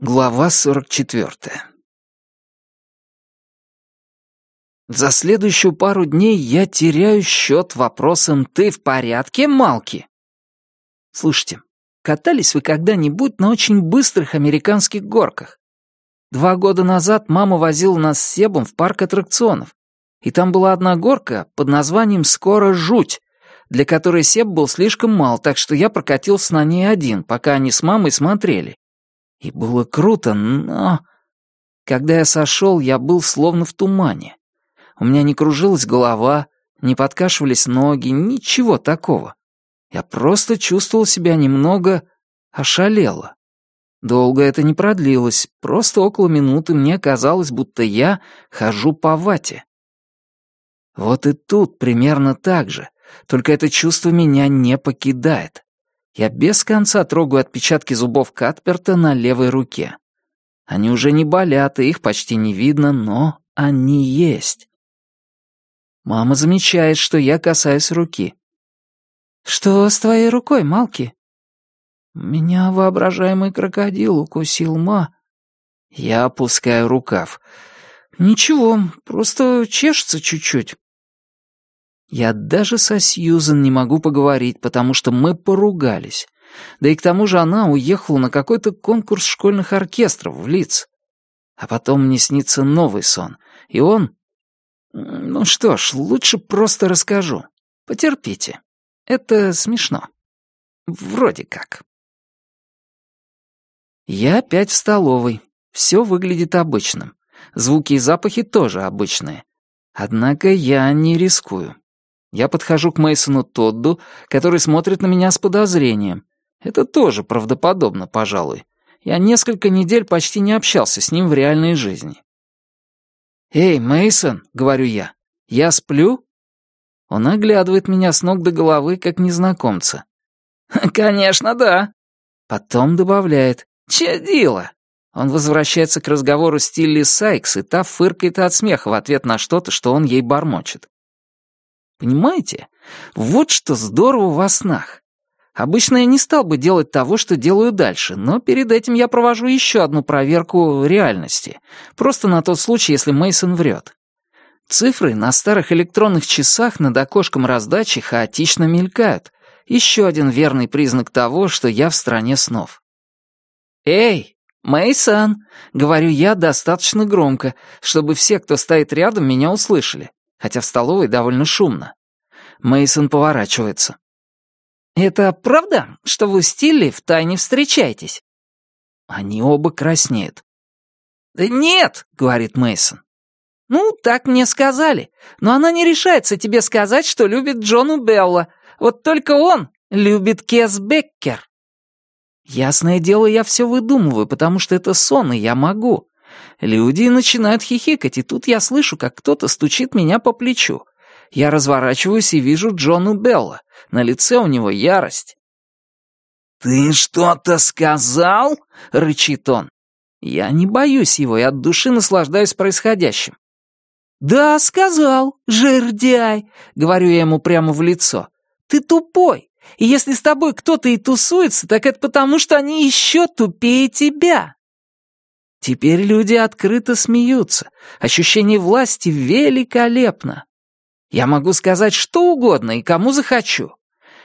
Глава 44 За следующую пару дней я теряю счет вопросам «Ты в порядке, Малки?» Слушайте, катались вы когда-нибудь на очень быстрых американских горках? Два года назад мама возила нас с Себом в парк аттракционов, и там была одна горка под названием «Скоро жуть», для которой Себ был слишком мал, так что я прокатился на ней один, пока они с мамой смотрели. И было круто, но... Когда я сошел, я был словно в тумане. У меня не кружилась голова, не подкашивались ноги, ничего такого. Я просто чувствовал себя немного ошалело. Долго это не продлилось, просто около минуты мне казалось, будто я хожу по вате. Вот и тут примерно так же, только это чувство меня не покидает. Я без конца трогаю отпечатки зубов Катперта на левой руке. Они уже не болят, и их почти не видно, но они есть. Мама замечает, что я касаюсь руки. «Что с твоей рукой, Малки?» «Меня воображаемый крокодил укусил, ма». Я опускаю рукав. «Ничего, просто чешется чуть-чуть». Я даже со Сьюзен не могу поговорить, потому что мы поругались. Да и к тому же она уехала на какой-то конкурс школьных оркестров в Лиц. А потом мне снится новый сон, и он... Ну что ж, лучше просто расскажу. Потерпите. Это смешно. Вроде как. Я опять в столовой. Все выглядит обычным. Звуки и запахи тоже обычные. Однако я не рискую. Я подхожу к Мейсону Тодду, который смотрит на меня с подозрением. Это тоже правдоподобно, пожалуй. Я несколько недель почти не общался с ним в реальной жизни. «Эй, Мейсон, говорю я, — «я сплю?» Он оглядывает меня с ног до головы, как незнакомца. «Конечно, да». Потом добавляет «Чадило». Он возвращается к разговору с Тилли Сайкс, и та фыркает от смеха в ответ на что-то, что он ей бормочет. Понимаете? Вот что здорово во снах. Обычно я не стал бы делать того, что делаю дальше, но перед этим я провожу еще одну проверку реальности. Просто на тот случай, если Мейсон врет. Цифры на старых электронных часах над окошком раздачи хаотично мелькают. Еще один верный признак того, что я в стране снов. «Эй, Мейсон!» — говорю я достаточно громко, чтобы все, кто стоит рядом, меня услышали хотя в столовой довольно шумно. Мейсон поворачивается. «Это правда, что вы с Тилли втайне встречаетесь?» Они оба краснеют. «Да нет», — говорит Мейсон. «Ну, так мне сказали. Но она не решается тебе сказать, что любит Джону Белла. Вот только он любит Кес Беккер». Ясное дело, я все выдумываю, потому что это сон, и я могу. Люди начинают хихикать, и тут я слышу, как кто-то стучит меня по плечу. Я разворачиваюсь и вижу Джону Белла. На лице у него ярость. «Ты что-то сказал?» — рычит он. Я не боюсь его и от души наслаждаюсь происходящим. «Да, сказал, жердяй», — говорю я ему прямо в лицо. «Ты тупой, и если с тобой кто-то и тусуется, так это потому, что они еще тупее тебя». Теперь люди открыто смеются. Ощущение власти великолепно. Я могу сказать что угодно и кому захочу.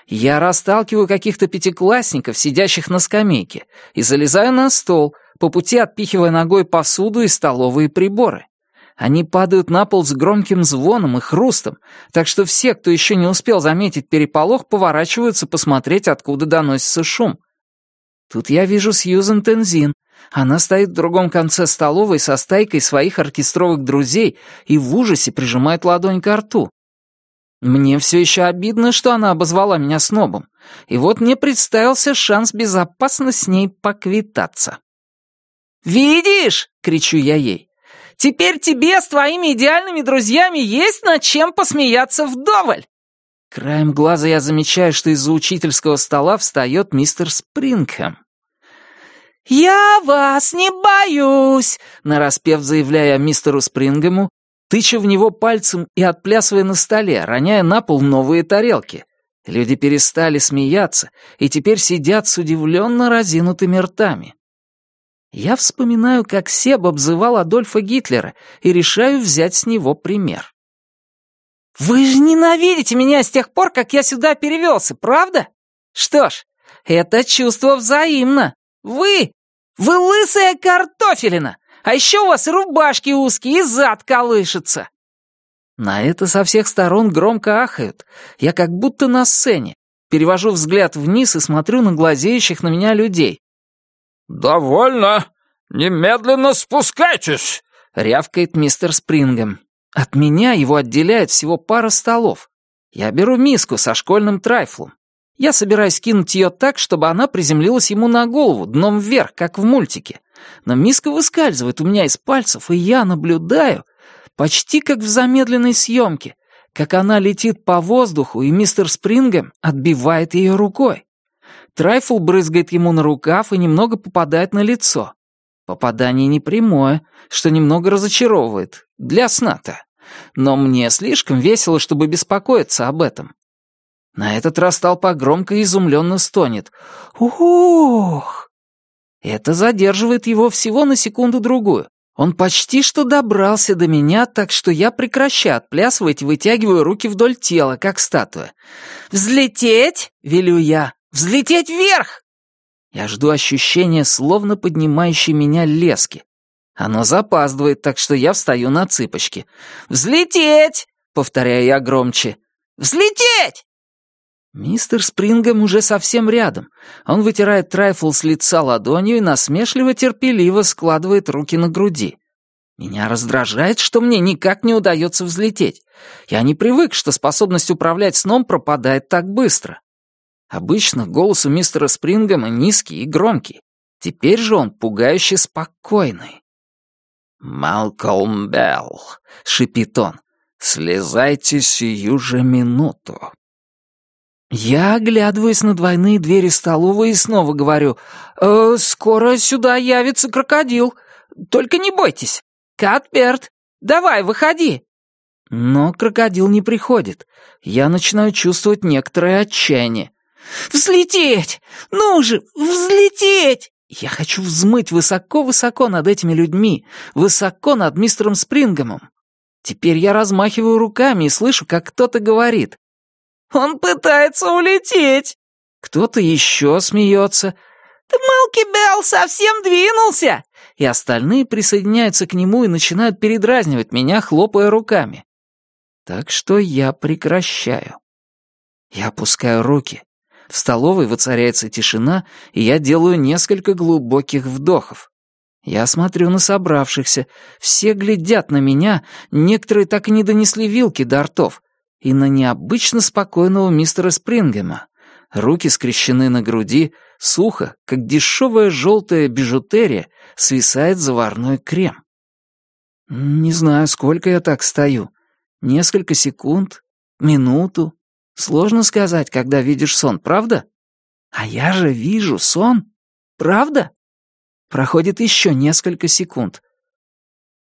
Я расталкиваю каких-то пятиклассников, сидящих на скамейке, и залезаю на стол, по пути отпихивая ногой посуду и столовые приборы. Они падают на пол с громким звоном и хрустом, так что все, кто еще не успел заметить переполох, поворачиваются посмотреть, откуда доносится шум. Тут я вижу Сьюзен Тензин, она стоит в другом конце столовой со стайкой своих оркестровых друзей и в ужасе прижимает ладонь к рту. Мне все еще обидно, что она обозвала меня снобом, и вот мне представился шанс безопасно с ней поквитаться. «Видишь?» — кричу я ей. «Теперь тебе с твоими идеальными друзьями есть над чем посмеяться вдоволь!» Краем глаза я замечаю, что из-за учительского стола встает мистер Спрингхэм. «Я вас не боюсь!» Нараспев заявляя мистеру Спрингему, тыча в него пальцем и отплясывая на столе, роняя на пол новые тарелки. Люди перестали смеяться и теперь сидят с удивленно разинутыми ртами. Я вспоминаю, как Себ обзывал Адольфа Гитлера и решаю взять с него пример. «Вы же ненавидите меня с тех пор, как я сюда перевелся, правда? Что ж, это чувство взаимно. Вы... Вы лысая картофелина, а еще у вас рубашки узкие и зад колышется. На это со всех сторон громко ахают. Я как будто на сцене. Перевожу взгляд вниз и смотрю на глазеющих на меня людей. «Довольно! Немедленно спускайтесь!» — рявкает мистер Спрингем. От меня его отделяет всего пара столов. Я беру миску со школьным трайфлом. Я собираюсь кинуть ее так, чтобы она приземлилась ему на голову, дном вверх, как в мультике. Но миска выскальзывает у меня из пальцев, и я наблюдаю, почти как в замедленной съемке, как она летит по воздуху, и мистер Спрингем отбивает ее рукой. Трайфл брызгает ему на рукав и немного попадает на лицо. Попадание не прямое, что немного разочаровывает. Для сна-то. Но мне слишком весело, чтобы беспокоиться об этом. На этот раз толпа громко и изумленно стонет. «Ух!» Это задерживает его всего на секунду-другую. Он почти что добрался до меня, так что я прекращаю отплясывать и вытягиваю руки вдоль тела, как статуя. «Взлететь!» — велю я. «Взлететь вверх!» Я жду ощущения, словно поднимающей меня лески. Оно запаздывает, так что я встаю на цыпочки. «Взлететь!» — повторяю я громче. «Взлететь!» Мистер Спрингом уже совсем рядом. Он вытирает трайфл с лица ладонью и насмешливо-терпеливо складывает руки на груди. Меня раздражает, что мне никак не удается взлететь. Я не привык, что способность управлять сном пропадает так быстро. Обычно голос у мистера Спрингема низкий и громкий. Теперь же он пугающе спокойный. «Малкольм Белл», — шипит он, — «слезайте сию же минуту». Я оглядываюсь на двойные двери столовой и снова говорю, э, «Скоро сюда явится крокодил. Только не бойтесь. Катперт, давай, выходи». Но крокодил не приходит. Я начинаю чувствовать некоторое отчаяние. «Взлететь! Ну же, взлететь!» Я хочу взмыть высоко-высоко над этими людьми, высоко над мистером Спрингомом. Теперь я размахиваю руками и слышу, как кто-то говорит. Он пытается улететь!» Кто-то еще смеется. «Да Малки Белл совсем двинулся!» И остальные присоединяются к нему и начинают передразнивать меня, хлопая руками. Так что я прекращаю. Я опускаю руки. В столовой воцаряется тишина, и я делаю несколько глубоких вдохов. Я смотрю на собравшихся. Все глядят на меня, некоторые так и не донесли вилки до ртов и на необычно спокойного мистера Спрингема. Руки скрещены на груди, сухо, как дешевая желтая бижутерия, свисает заварной крем. Не знаю, сколько я так стою. Несколько секунд, минуту. Сложно сказать, когда видишь сон, правда? А я же вижу сон. Правда? Проходит еще несколько секунд.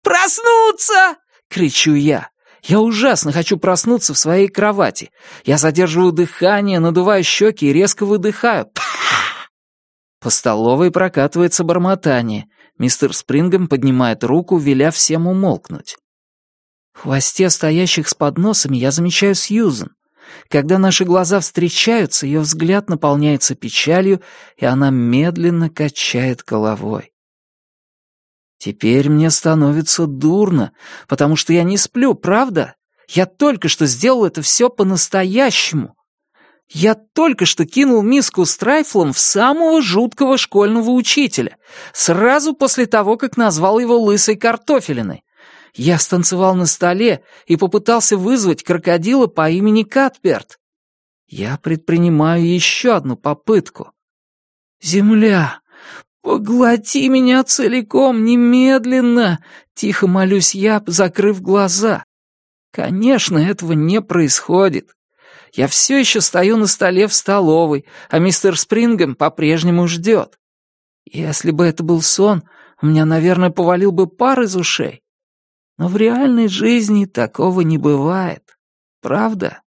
«Проснуться!» — кричу я. Я ужасно хочу проснуться в своей кровати. Я задерживаю дыхание, надуваю щеки и резко выдыхаю. По столовой прокатывается бормотание. Мистер Спрингом поднимает руку, веля всем умолкнуть. В хвосте стоящих с подносами я замечаю Сьюзен. Когда наши глаза встречаются, ее взгляд наполняется печалью, и она медленно качает головой. Теперь мне становится дурно, потому что я не сплю, правда? Я только что сделал это все по-настоящему. Я только что кинул миску с трайфлом в самого жуткого школьного учителя, сразу после того, как назвал его лысой картофелиной. Я станцевал на столе и попытался вызвать крокодила по имени Катперт. Я предпринимаю еще одну попытку. «Земля, «Поглоти меня целиком, немедленно!» — тихо молюсь я, закрыв глаза. Конечно, этого не происходит. Я все еще стою на столе в столовой, а мистер Спрингем по-прежнему ждет. Если бы это был сон, у меня, наверное, повалил бы пар из ушей. Но в реальной жизни такого не бывает. Правда?